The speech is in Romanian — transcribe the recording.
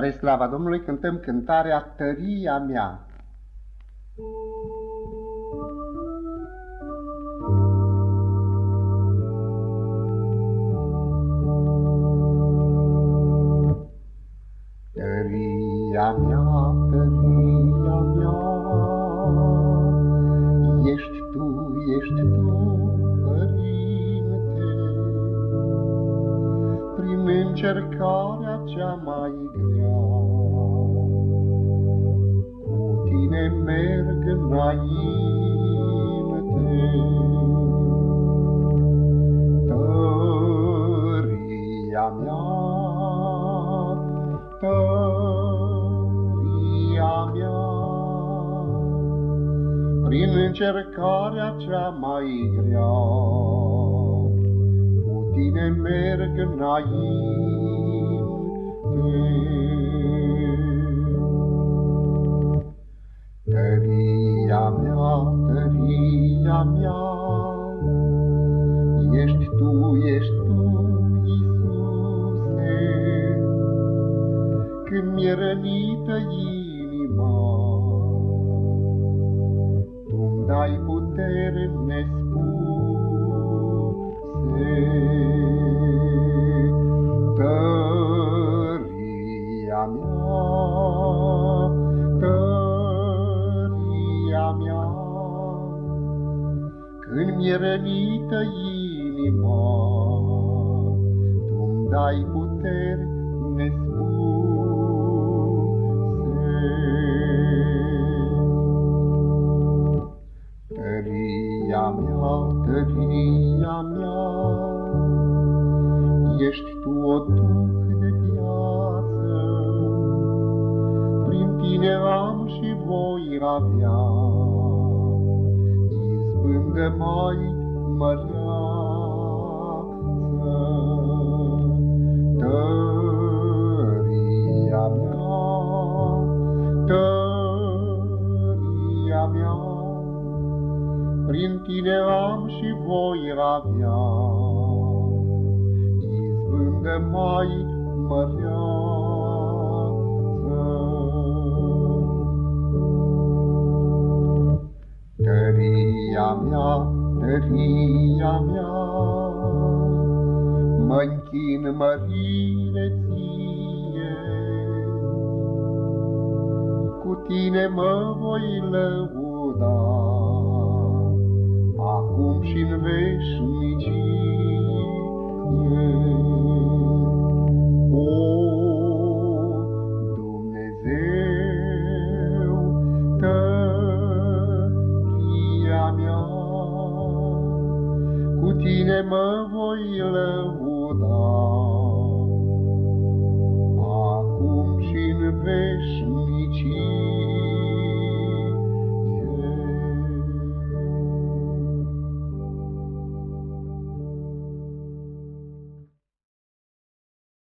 Spre slava Domnului cântăm cântarea Tăria mea. Tăria mea, tăria mea, încercarea cea mai grea, Cu tine merg înainte. Tăria mea, tăria mea, Prin încercarea cea mai grea, Cu tine merg înainte. Tăria mea, tăria mea, Ești tu, ești tu, Iisuse, Când mi-e rănită inima, Tu-mi dai putere nespuse. Mi-e rănită inima, Tu-mi dai puteri nespuse. Tăria mea, tăria mea, Ești tu o duc de viață, Prin tine am și voi avea, Izbândă mai măreață. Tăria mea, tăria mea, Prin tine am și voi avea, Izbândă mai măreață. Mea, tăria mea, Mă-nchin mărire ție, Cu tine mă voi lăuda, 给门户一人舞蹈。